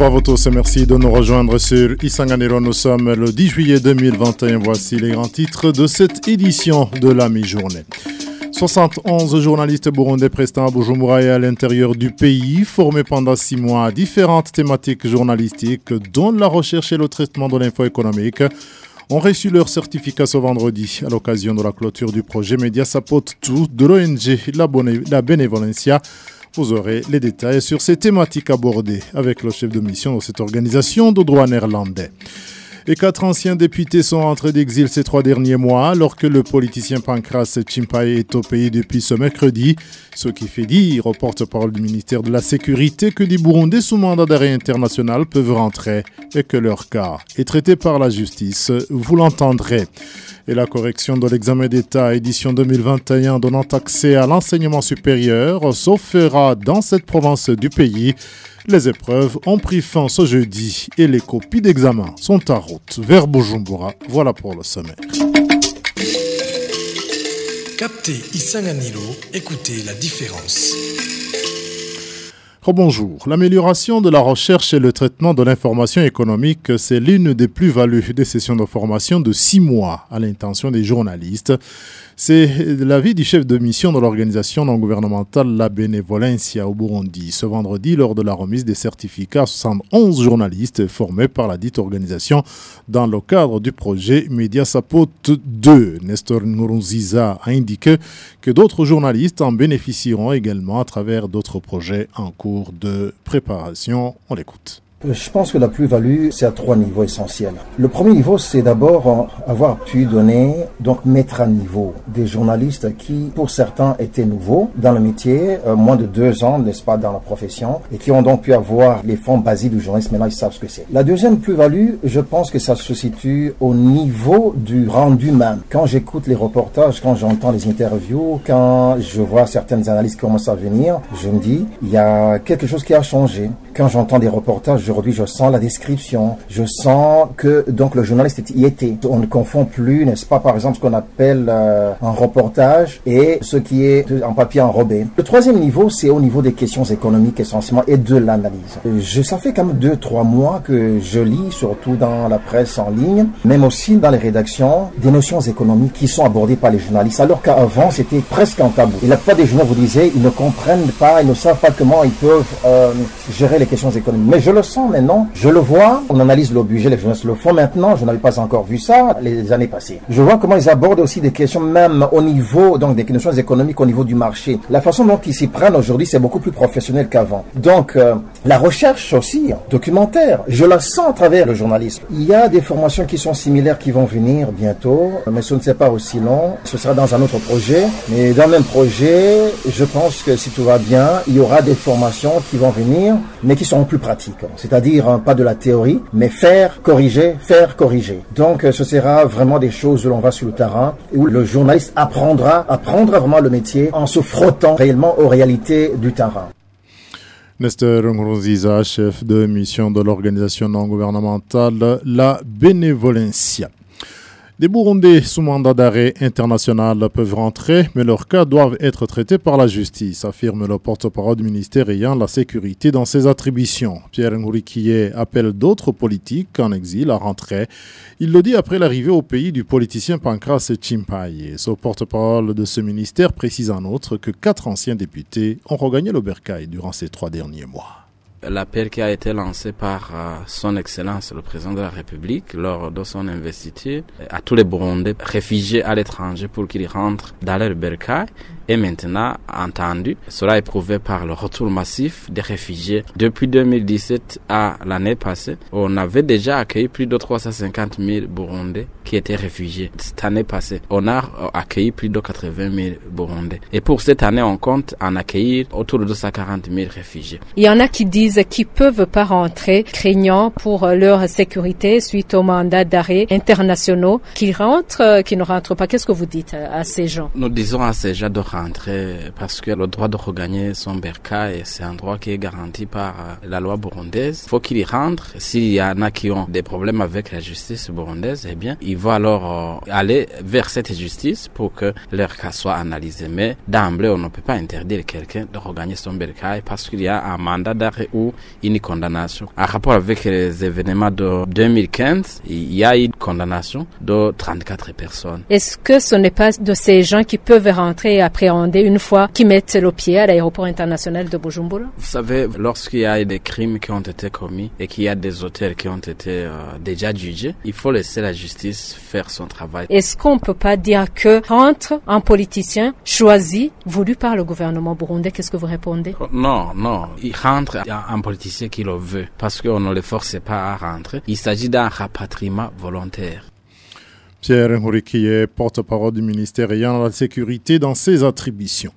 Bonjour à vous tous et merci de nous rejoindre sur Isanganiro. Nous sommes le 10 juillet 2021. Voici les grands titres de cette édition de la mi-journée. 71 journalistes burundais prestant à Bujumbura et à l'intérieur du pays, formés pendant six mois à différentes thématiques journalistiques, dont la recherche et le traitement de l'info économique, ont reçu leur certificat ce vendredi à l'occasion de la clôture du projet Media Support 2 de l'ONG La Benevolencia vous aurez les détails sur ces thématiques abordées avec le chef de mission de cette organisation de droit néerlandais. Et quatre anciens députés sont entrés d'exil ces trois derniers mois, alors que le politicien Pancras Chimpaye est au pays depuis ce mercredi. Ce qui fait dire au porte-parole du ministère de la Sécurité que des Burundais sous mandat d'arrêt international peuvent rentrer et que leur cas est traité par la justice. Vous l'entendrez et la correction de l'examen d'État édition 2021 donnant accès à l'enseignement supérieur s'offrira dans cette province du pays. Les épreuves ont pris fin ce jeudi et les copies d'examen sont en route vers Bujumbura. Voilà pour le sommaire. Captez Isanganilo, écoutez la différence. Bonjour. L'amélioration de la recherche et le traitement de l'information économique, c'est l'une des plus-values des sessions de formation de six mois à l'intention des journalistes. C'est l'avis du chef de mission de l'organisation non gouvernementale La Benevolencia au Burundi ce vendredi lors de la remise des certificats à 71 journalistes formés par la dite organisation dans le cadre du projet Media Support 2. Nestor Nurunziza a indiqué que d'autres journalistes en bénéficieront également à travers d'autres projets en cours de préparation. On l'écoute. Je pense que la plus-value, c'est à trois niveaux essentiels. Le premier niveau, c'est d'abord avoir pu donner, donc mettre à niveau des journalistes qui, pour certains, étaient nouveaux dans le métier, euh, moins de deux ans, n'est-ce pas, dans la profession, et qui ont donc pu avoir les fonds basiques du journaliste. Maintenant, ils savent ce que c'est. La deuxième plus-value, je pense que ça se situe au niveau du rendu même. Quand j'écoute les reportages, quand j'entends les interviews, quand je vois certaines analyses qui commencent à venir, je me dis, il y a quelque chose qui a changé. Quand j'entends des reportages, aujourd'hui, je sens la description, je sens que donc le journaliste y était. On ne confond plus, n'est-ce pas, par exemple, ce qu'on appelle euh, un reportage et ce qui est en papier enrobé. Le troisième niveau, c'est au niveau des questions économiques essentiellement et de l'analyse. Je, ça fait quand même deux, trois mois que je lis, surtout dans la presse en ligne, même aussi dans les rédactions, des notions économiques qui sont abordées par les journalistes, alors qu'avant, c'était presque un tabou. Et la plupart des journaux vous disaient, ils ne comprennent pas, ils ne savent pas comment ils peuvent euh, gérer les questions économiques. Mais je le sens maintenant, je le vois, on analyse le budget, les journalistes le font maintenant, je n'avais pas encore vu ça les années passées. Je vois comment ils abordent aussi des questions même au niveau, donc des questions économiques au niveau du marché. La façon dont ils s'y prennent aujourd'hui, c'est beaucoup plus professionnel qu'avant. Donc, euh, la recherche aussi, documentaire, je la sens à travers le journalisme. Il y a des formations qui sont similaires qui vont venir bientôt, mais ce ne sera pas aussi long. Ce sera dans un autre projet. Mais dans le même projet, je pense que si tout va bien, il y aura des formations qui vont venir mais qui seront plus pratiques. C'est-à-dire hein, pas de la théorie, mais faire, corriger, faire, corriger. Donc euh, ce sera vraiment des choses où l'on va sur le terrain, où le journaliste apprendra, apprendra vraiment le métier en se frottant réellement aux réalités du terrain. Nestor Nkurunziza, chef de mission de l'organisation non gouvernementale La Benevolencia. Des Burundais sous mandat d'arrêt international peuvent rentrer, mais leurs cas doivent être traités par la justice, affirme le porte-parole du ministère ayant la sécurité dans ses attributions. Pierre Ngourikiye appelle d'autres politiques en exil à rentrer. Il le dit après l'arrivée au pays du politicien Pancras Chimpaye. Ce porte-parole de ce ministère précise en outre que quatre anciens députés ont regagné le bercail durant ces trois derniers mois l'appel qui a été lancé par euh, son Excellence le président de la République lors de son investiture à tous les Burundais réfugiés à l'étranger pour qu'ils rentrent dans leur bercail est maintenant entendu. Cela est prouvé par le retour massif des réfugiés. Depuis 2017 à l'année passée, on avait déjà accueilli plus de 350 000 Burundais qui étaient réfugiés. Cette année passée, on a accueilli plus de 80 000 Burundais. Et pour cette année, on compte en accueillir autour de 240 000 réfugiés. Il y en a qui disent qu'ils peuvent pas rentrer, craignant pour leur sécurité suite au mandat d'arrêt internationaux, qu'ils rentrent, qu'ils ne rentrent pas. Qu'est-ce que vous dites à ces gens? Nous disons à ces gens de rentrer parce que le droit de regagner son bercail, c'est un droit qui est garanti par euh, la loi burundaise. Il faut qu'il y rentre. S'il y en a qui ont des problèmes avec la justice burundaise, eh bien, ils vont alors euh, aller vers cette justice pour que leur cas soit analysé. Mais d'emblée, on ne peut pas interdire quelqu'un de regagner son bercail parce qu'il y a un mandat d'arrêt ou une condamnation. En rapport avec les événements de 2015, il y a une condamnation de 34 personnes. Est-ce que ce n'est pas de ces gens qui peuvent rentrer et appréhender une fois qu'ils mettent le pied à l'aéroport international de Bujumbura? Vous savez, lorsqu'il y a des crimes qui ont été commis et qu'il y a des auteurs qui ont été euh, déjà jugés, il faut laisser la justice faire son travail. Est-ce qu'on peut pas dire que rentre un politicien choisi, voulu par le gouvernement burundais Qu'est-ce que vous répondez? Non, non. Il rentre un politicien qui le veut parce qu'on ne le force pas à rentrer. Il s'agit d'un rapatriement volontaire. Pierre est porte-parole du ministère ayant la sécurité dans ses attributions.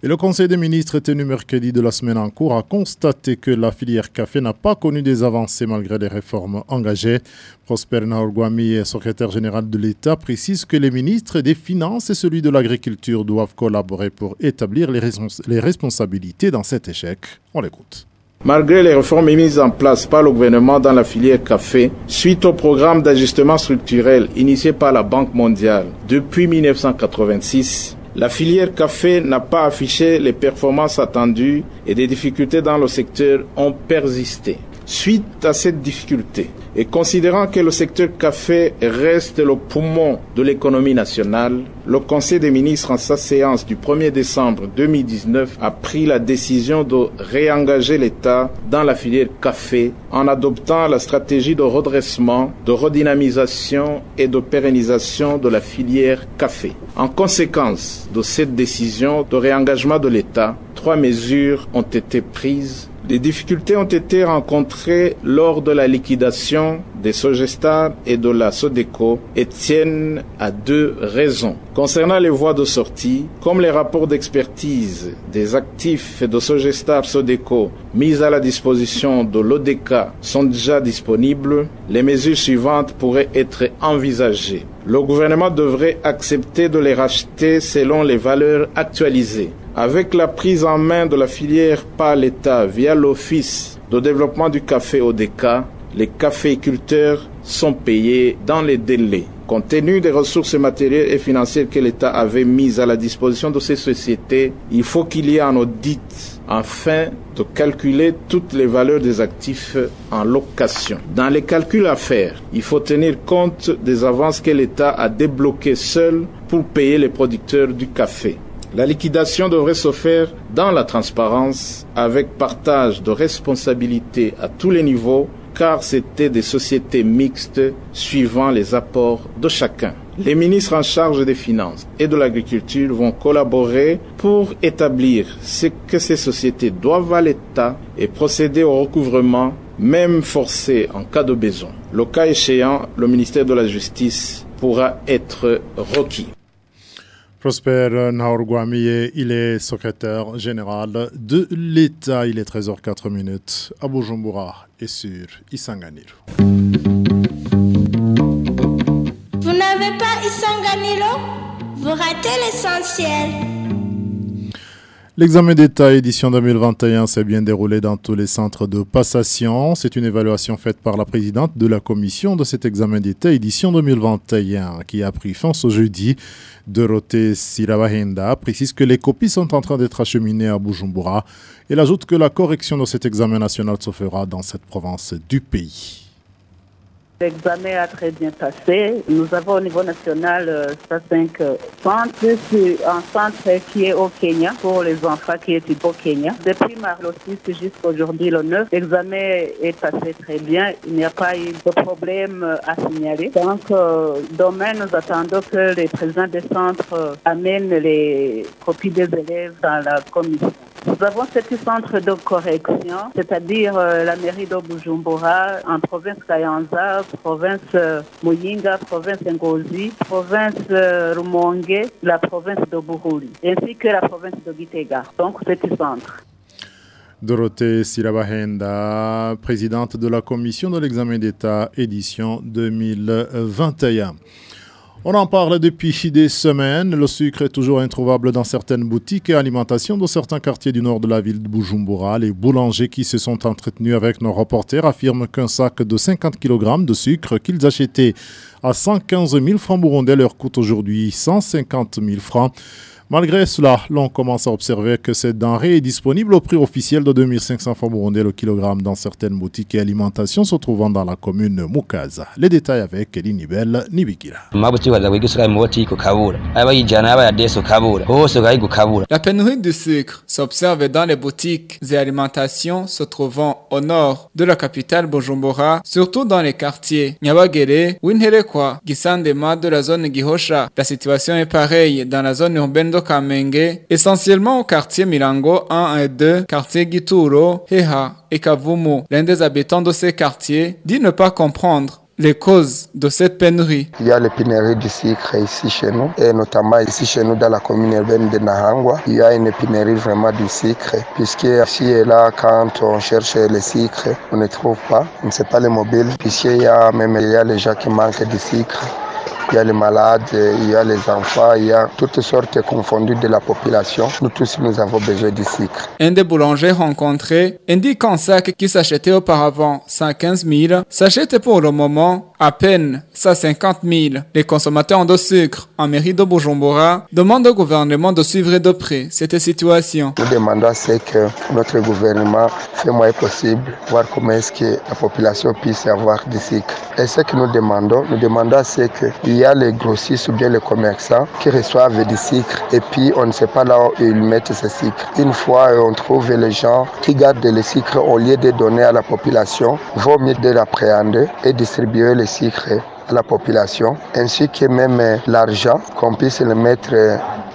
Et le Conseil des ministres tenu mercredi de la semaine en cours a constaté que la filière café n'a pas connu des avancées malgré les réformes engagées. Prosper Naurguami, secrétaire général de l'État, précise que les ministres des Finances et celui de l'Agriculture doivent collaborer pour établir les responsabilités dans cet échec. On l'écoute. Malgré les réformes mises en place par le gouvernement dans la filière café, suite au programme d'ajustement structurel initié par la Banque mondiale depuis 1986, la filière café n'a pas affiché les performances attendues et des difficultés dans le secteur ont persisté. Suite à cette difficulté, et considérant que le secteur café reste le poumon de l'économie nationale, le Conseil des ministres en sa séance du 1er décembre 2019 a pris la décision de réengager l'État dans la filière café en adoptant la stratégie de redressement, de redynamisation et de pérennisation de la filière café. En conséquence de cette décision de réengagement de l'État, trois mesures ont été prises des difficultés ont été rencontrées lors de la liquidation des Sogestar et de la Sodeco et tiennent à deux raisons. Concernant les voies de sortie, comme les rapports d'expertise des actifs de Sogestar Sodeco mis à la disposition de l'ODECA sont déjà disponibles, les mesures suivantes pourraient être envisagées. Le gouvernement devrait accepter de les racheter selon les valeurs actualisées avec la prise en main de la filière par l'État via l'Office de développement du café ODK, les caféiculteurs sont payés dans les délais. Compte tenu des ressources matérielles et financières que l'État avait mises à la disposition de ces sociétés, il faut qu'il y ait un audit afin de calculer toutes les valeurs des actifs en location. Dans les calculs à faire, il faut tenir compte des avances que l'État a débloquées seul pour payer les producteurs du café. La liquidation devrait se faire dans la transparence avec partage de responsabilités à tous les niveaux car c'était des sociétés mixtes suivant les apports de chacun. Les ministres en charge des finances et de l'agriculture vont collaborer pour établir ce que ces sociétés doivent à l'État et procéder au recouvrement, même forcé en cas de besoin. Le cas échéant, le ministère de la Justice pourra être requis. Prosper Naurguami, il est secrétaire général de l'État. Il est 13h04 minutes à Bujumbura et sur Isanganiro. Vous n'avez pas Isanganiro? Vous ratez l'essentiel. L'examen d'État édition 2021 s'est bien déroulé dans tous les centres de passation. C'est une évaluation faite par la présidente de la commission de cet examen d'État édition 2021 qui a pris fin ce jeudi. Dorothée Siravahenda précise que les copies sont en train d'être acheminées à Bujumbura. Elle ajoute que la correction de cet examen national se fera dans cette province du pays. L'examen a très bien passé. Nous avons au niveau national 5 euh, centres. Un centre qui est au Kenya pour les enfants qui est au Kenya. Depuis mars 6 jusqu'à aujourd'hui le 9, l'examen est passé très bien. Il n'y a pas eu de problème à signaler. Donc euh, demain, nous attendons que les présidents des centres amènent les copies des élèves dans la commission. Nous avons sept centres de correction, c'est-à-dire euh, la mairie de Bujumbura, en province Kayanza, province euh, Muyinga, province Ngozi, province euh, la province de Bururi, ainsi que la province de Gitega. Donc, sept centres. Dorothée Sirabahenda, présidente de la commission de l'examen d'État édition 2021. On en parle depuis des semaines. Le sucre est toujours introuvable dans certaines boutiques et alimentations de certains quartiers du nord de la ville de Bujumbura. Les boulangers qui se sont entretenus avec nos reporters affirment qu'un sac de 50 kg de sucre qu'ils achetaient à 115 000 francs burundais leur coûte aujourd'hui 150 000 francs. Malgré cela, l'on commence à observer que cette denrée est disponible au prix officiel de 2500 francs burundais le kilogramme dans certaines boutiques et alimentations se trouvant dans la commune Mukaza. Les détails avec Elinibel Nibikira. La pénurie de sucre s'observe dans les boutiques et alimentations se trouvant au nord de la capitale Bujumbura, surtout dans les quartiers Nyabagere, Winherekwa, Gisandema de la zone Gihosha. La situation est pareille dans la zone urbaine de Kamenge, essentiellement au quartier Mirango 1 et 2, quartier Gituro, Heha et Kavumu. L'un des habitants de ces quartiers dit ne pas comprendre les causes de cette pénurie. Il y a les du sucre ici chez nous, et notamment ici chez nous dans la commune urbaine de Nahangwa. Il y a une pénurie vraiment du sucre, puisque ici et là, quand on cherche le sucre, on ne trouve pas. On ne sait pas les mobiles, puisqu'il y a même il y a les gens qui manquent de sucre il y a les malades, il y a les enfants, il y a toutes sortes confondues de la population. Nous tous, nous avons besoin du sucre. Un des boulangers rencontrés indique qu'un sac qui s'achetait auparavant 115 000 s'achète pour le moment à peine 150 000. Les consommateurs de sucre en mairie de Bujumbura demandent au gouvernement de suivre de près cette situation. Nous demandons à ce que notre gouvernement fait moyen possible, voir comment est-ce que la population puisse avoir du sucre. Et ce que nous demandons, nous demandons à ce qu'il y a les grossistes ou bien les commerçants qui reçoivent du sucre et puis on ne sait pas là où ils mettent ce sucre. Une fois on trouve les gens qui gardent le sucre au lieu de donner à la population, vaut mieux de l'appréhender et distribuer le sucre la population, ainsi que même l'argent, qu'on puisse le mettre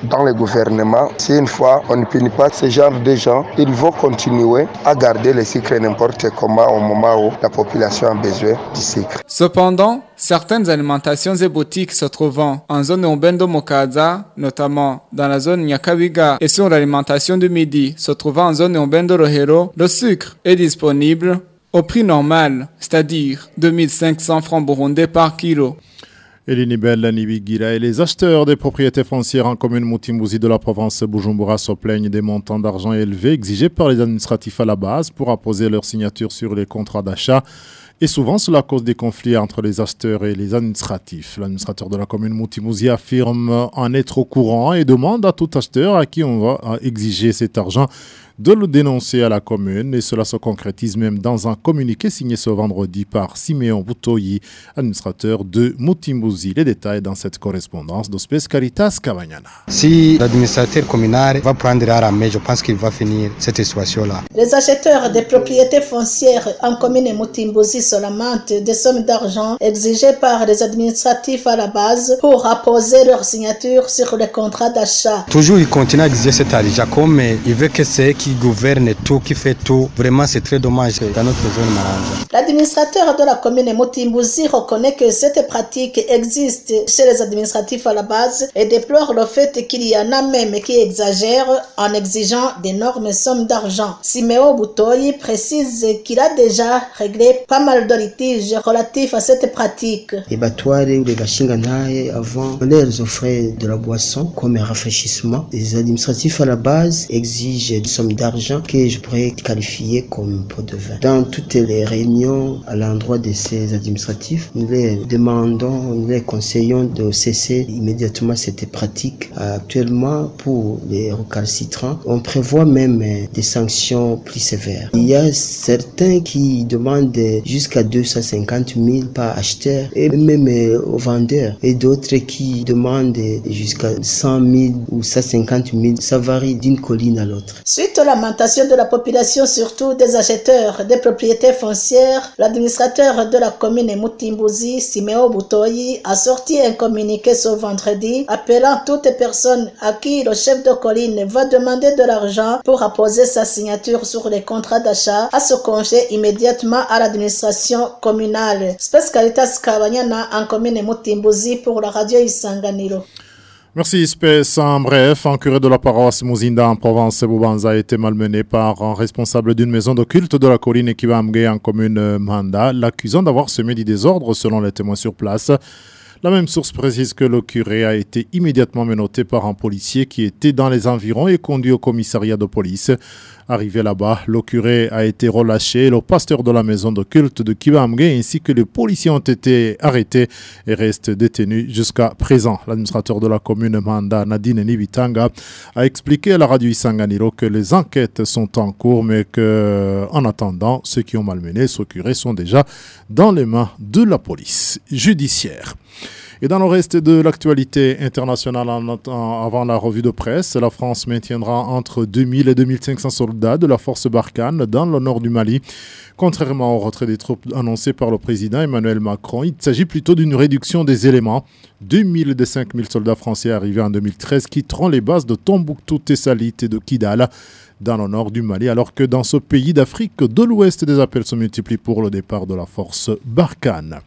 dans le gouvernement. Si une fois on ne punit pas ce genre de gens, ils vont continuer à garder le sucre n'importe comment au moment où la population a besoin du sucre. Cependant, certaines alimentations et boutiques se trouvant en zone urbaine de Mokaza, notamment dans la zone Nyakabiga et sur l'alimentation du midi se trouvant en zone urbaine de Rohero, le sucre est disponible au prix normal, c'est-à-dire 2500 francs burundais par kilo. Elinibel et les acheteurs des propriétés foncières en commune Moutimouzi de la province Bujumbura se plaignent des montants d'argent élevés exigés par les administratifs à la base pour apposer leur signature sur les contrats d'achat. Et souvent, cela cause des conflits entre les acheteurs et les administratifs. L'administrateur de la commune Moutimouzi affirme en être au courant et demande à tout acheteur à qui on va exiger cet argent de le dénoncer à la commune et cela se concrétise même dans un communiqué signé ce vendredi par Siméon Boutoyi, administrateur de Moutimouzi. Les détails dans cette correspondance d'Ospes Caritas Cavagnana. Si l'administrateur communal va prendre à la main, je pense qu'il va finir cette situation-là. Les acheteurs des propriétés foncières en commune Moutimouzi se lamentent des sommes d'argent exigées par les administratifs à la base pour apposer leur signature sur les contrats d'achat. Toujours, il continue à exiger cet argent comme il veut que c'est qui gouverne tout, qui fait tout. Vraiment, c'est très dommage dans notre zone Maranja. L'administrateur de la commune Motimbuzi reconnaît que cette pratique existe chez les administratifs à la base et déplore le fait qu'il y en a même qui exagèrent en exigeant d'énormes sommes d'argent. Siméo Boutoyi précise qu'il a déjà réglé pas mal de litiges relatifs à cette pratique. Les battoirs ou les gashinganaye avant, on leur offrait de la boisson comme un rafraîchissement. Les administratifs à la base exigent des sommes d'argent que je pourrais qualifier comme pot de vin. Dans toutes les réunions à l'endroit de ces administratifs, nous les demandons, nous les conseillons de cesser immédiatement cette pratique. Actuellement, pour les recalcitrants, on prévoit même des sanctions plus sévères. Il y a certains qui demandent jusqu'à 250 000 par acheteur et même aux vendeurs et d'autres qui demandent jusqu'à 100 000 ou 150 000. Ça varie d'une colline à l'autre. Suite aux lamentations de la population, surtout des acheteurs des propriétés foncières, l'administrateur de la commune Mutimbuzi, Siméo Boutoyi, a sorti un communiqué ce vendredi appelant toute personne à qui le chef de colline va demander de l'argent pour apposer sa signature sur les contrats d'achat à se confier immédiatement à l'administration communale. Spes Caritas en commune Mutimbuzi pour la radio Isanganiro. Merci, Spes. En bref, un curé de la paroisse Mouzinda en province Boubanza a été malmené par un responsable d'une maison de culte de la colline Kibamge en commune Manda, l'accusant d'avoir semé du désordre selon les témoins sur place. La même source précise que le curé a été immédiatement menotté par un policier qui était dans les environs et conduit au commissariat de police. Arrivé là-bas, le curé a été relâché. Le pasteur de la maison de culte de Kibamge ainsi que les policiers ont été arrêtés et restent détenus jusqu'à présent. L'administrateur de la commune Manda, Nadine Nibitanga, a expliqué à la radio Isanganiro que les enquêtes sont en cours, mais que, en attendant, ceux qui ont malmené ce curé sont déjà dans les mains de la police judiciaire. Et dans le reste de l'actualité internationale, avant la revue de presse, la France maintiendra entre 2000 et 2500 soldats de la force Barkhane dans le nord du Mali. Contrairement au retrait des troupes annoncé par le président Emmanuel Macron, il s'agit plutôt d'une réduction des éléments. 2000 des 5000 soldats français arrivés en 2013 quitteront les bases de Tombouctou, Tessalit et de Kidal dans le nord du Mali, alors que dans ce pays d'Afrique de l'Ouest, des appels se multiplient pour le départ de la force Barkhane.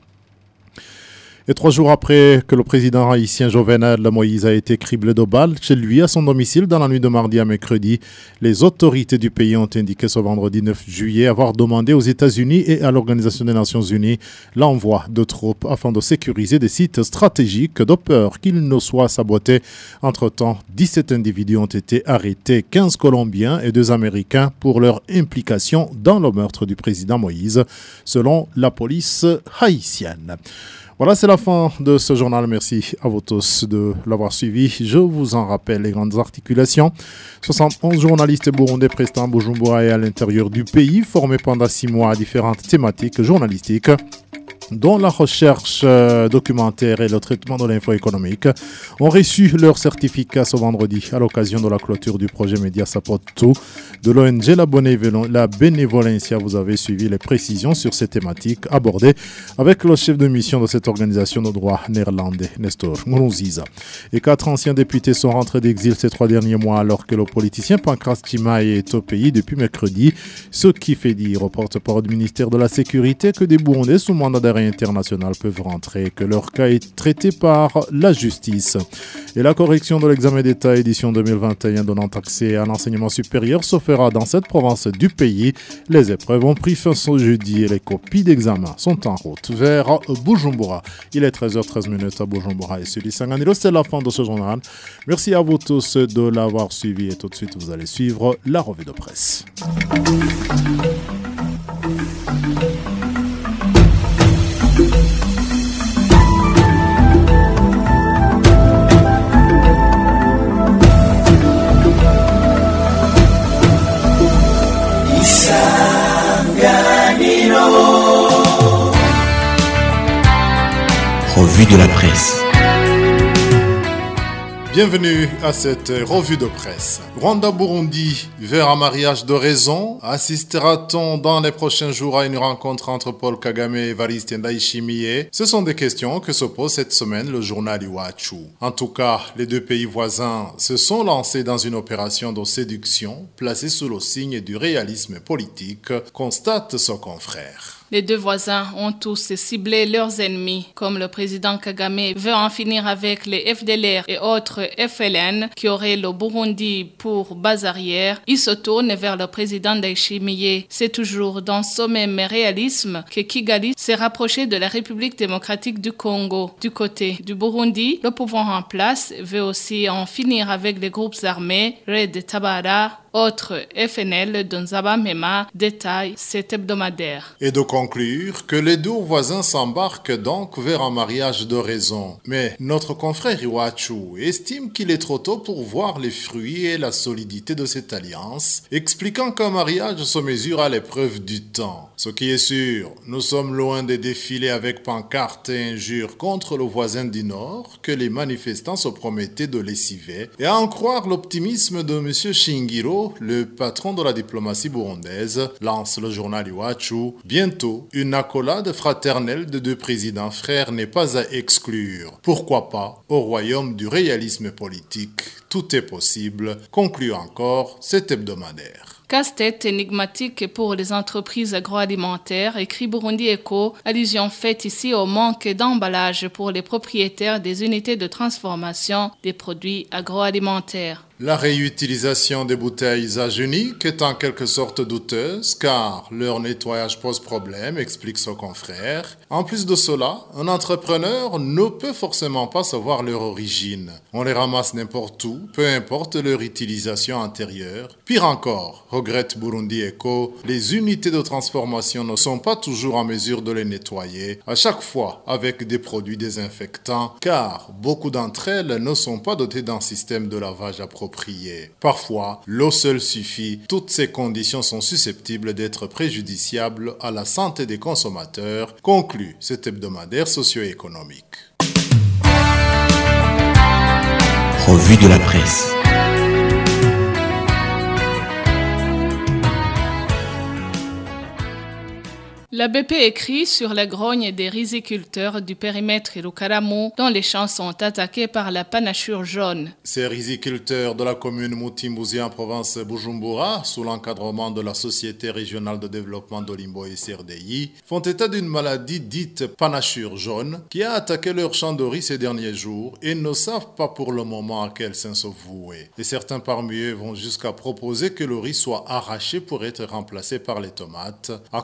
Et trois jours après que le président haïtien Jovenel Moïse a été criblé de balles chez lui à son domicile dans la nuit de mardi à mercredi, les autorités du pays ont indiqué ce vendredi 9 juillet avoir demandé aux États-Unis et à l'Organisation des Nations Unies l'envoi de troupes afin de sécuriser des sites stratégiques de peur qu'ils ne soient sabotés. Entre-temps, 17 individus ont été arrêtés, 15 Colombiens et 2 Américains pour leur implication dans le meurtre du président Moïse, selon la police haïtienne. Voilà, c'est la fin de ce journal. Merci à vous tous de l'avoir suivi. Je vous en rappelle les grandes articulations. 71 journalistes burundais prestant à Bujumbura et à l'intérieur du pays, formés pendant six mois à différentes thématiques journalistiques dont la recherche euh, documentaire et le traitement de l'info économique, ont reçu leur certificat ce vendredi à l'occasion de la clôture du projet Média Sapoto de l'ONG La Bénévolencia. Vous avez suivi les précisions sur ces thématiques abordées avec le chef de mission de cette organisation de droit néerlandais, Nestor Nkurunziza. Et quatre anciens députés sont rentrés d'exil ces trois derniers mois alors que le politicien Pancras Chimae est au pays depuis mercredi, ce qui fait dire au porte-parole du ministère de la Sécurité que des Burundais sous mandat d'arrêt internationales peuvent rentrer, que leur cas est traité par la justice. Et la correction de l'examen d'État édition 2021 donnant accès à l'enseignement supérieur se fera dans cette province du pays. Les épreuves ont pris fin ce jeudi et les copies d'examen sont en route vers Bujumbura. Il est 13h13 à Bujumbura et sur Sanganilo. C'est la fin de ce journal. Merci à vous tous de l'avoir suivi et tout de suite vous allez suivre la revue de presse. De la presse. Bienvenue à cette revue de presse. Rwanda-Burundi vers un mariage de raison. Assistera-t-on dans les prochains jours à une rencontre entre Paul Kagame et Evariste Ndayishimiye? Ce sont des questions que se pose cette semaine le journal Iwachu. En tout cas, les deux pays voisins se sont lancés dans une opération de séduction placée sous le signe du réalisme politique, constate son confrère. Les deux voisins ont tous ciblé leurs ennemis, comme le président Kagame veut en finir avec les FDLR et autres FLN qui auraient le Burundi pour base arrière. Il se tourne vers le président Daishimiye. C'est toujours dans ce même réalisme que Kigali s'est rapproché de la République démocratique du Congo. Du côté du Burundi, le pouvoir en place veut aussi en finir avec les groupes armés Red Tabara, autre FNL de Nzabamema détaille cet hebdomadaire. Et de conclure que les deux voisins s'embarquent donc vers un mariage de raison. Mais notre confrère Iwachu estime qu'il est trop tôt pour voir les fruits et la solidité de cette alliance, expliquant qu'un mariage se mesure à l'épreuve du temps. Ce qui est sûr, nous sommes loin de défiler avec pancartes et injures contre le voisin du Nord que les manifestants se promettaient de lessiver. Et à en croire l'optimisme de M. Shingiro, le patron de la diplomatie burundaise, lance le journal Iwachu. Bientôt, une accolade fraternelle de deux présidents frères n'est pas à exclure. Pourquoi pas au royaume du réalisme politique? Tout est possible, conclut encore cet hebdomadaire. Casse-tête énigmatique pour les entreprises agroalimentaires, écrit Burundi Eco, allusion faite ici au manque d'emballage pour les propriétaires des unités de transformation des produits agroalimentaires. La réutilisation des bouteilles à uniques est en quelque sorte douteuse car leur nettoyage pose problème, explique son confrère. En plus de cela, un entrepreneur ne peut forcément pas savoir leur origine. On les ramasse n'importe où, peu importe leur utilisation antérieure. Pire encore, regrette Burundi Eco, les unités de transformation ne sont pas toujours en mesure de les nettoyer, à chaque fois avec des produits désinfectants, car beaucoup d'entre elles ne sont pas dotées d'un système de lavage approprié. Parfois, l'eau seule suffit. Toutes ces conditions sont susceptibles d'être préjudiciables à la santé des consommateurs, conclut cet hebdomadaire socio-économique. Revue de la presse. La BP écrit sur la grogne des riziculteurs du périmètre Irukaramo dont les champs sont attaqués par la panachure jaune. Ces riziculteurs de la commune Moutimbuzi en province Bujumbura, sous l'encadrement de la Société régionale de développement d'Olimbo et CRDI, font état d'une maladie dite panachure jaune qui a attaqué leurs champs de riz ces derniers jours et ne savent pas pour le moment à quel sens se vouer. Et certains parmi eux vont jusqu'à proposer que le riz soit arraché pour être remplacé par les tomates, à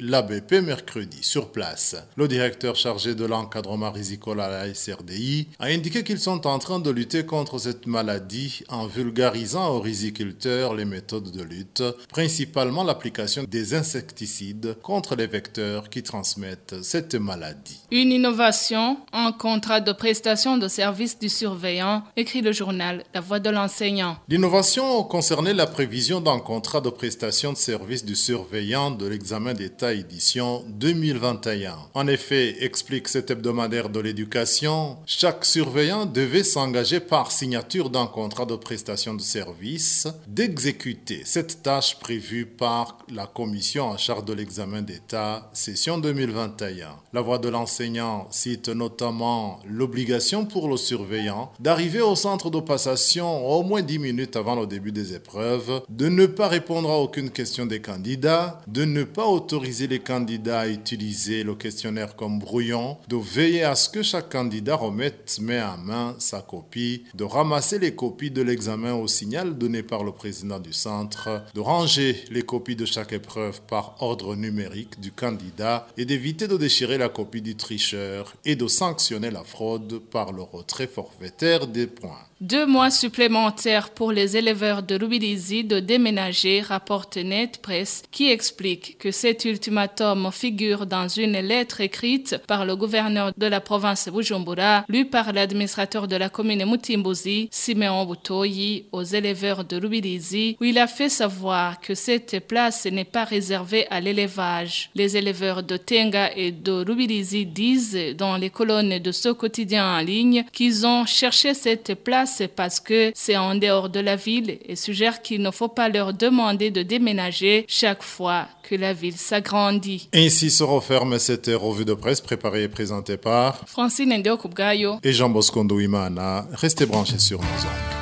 l'ABP mercredi sur place. Le directeur chargé de l'encadrement risicole à la SRDI a indiqué qu'ils sont en train de lutter contre cette maladie en vulgarisant aux riziculteurs les méthodes de lutte, principalement l'application des insecticides contre les vecteurs qui transmettent cette maladie. Une innovation, un contrat de prestation de service du surveillant, écrit le journal La Voix de l'enseignant. L'innovation concernait la prévision d'un contrat de prestation de service du surveillant de l'examen des édition 2021. En effet, explique cet hebdomadaire de l'éducation, chaque surveillant devait s'engager par signature d'un contrat de prestation de service d'exécuter cette tâche prévue par la commission en charge de l'examen d'État, session 2021. La voix de l'enseignant cite notamment l'obligation pour le surveillant d'arriver au centre de passation au moins 10 minutes avant le début des épreuves, de ne pas répondre à aucune question des candidats, de ne pas autoriser les candidats à utiliser le questionnaire comme brouillon, de veiller à ce que chaque candidat remette main à main sa copie, de ramasser les copies de l'examen au signal donné par le président du centre, de ranger les copies de chaque épreuve par ordre numérique du candidat et d'éviter de déchirer la copie du tricheur et de sanctionner la fraude par le retrait forfaitaire des points. Deux mois supplémentaires pour les éleveurs de Rubirizi de déménager, rapporte Net Press, qui explique que cet ultimatum figure dans une lettre écrite par le gouverneur de la province Bujumbura, lue par l'administrateur de la commune Mutimbuzi, Simeon Butoyi, aux éleveurs de Rubirizi, où il a fait savoir que cette place n'est pas réservée à l'élevage. Les éleveurs de Tenga et de Rubirizi disent dans les colonnes de ce quotidien en ligne qu'ils ont cherché cette place c'est parce que c'est en dehors de la ville et suggère qu'il ne faut pas leur demander de déménager chaque fois que la ville s'agrandit. Ainsi se referme cette revue de presse préparée et présentée par Francine Ndokubgayo et Jean Bosco Imana. Restez branchés sur nos ondes.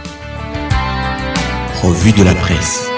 Revue de la presse.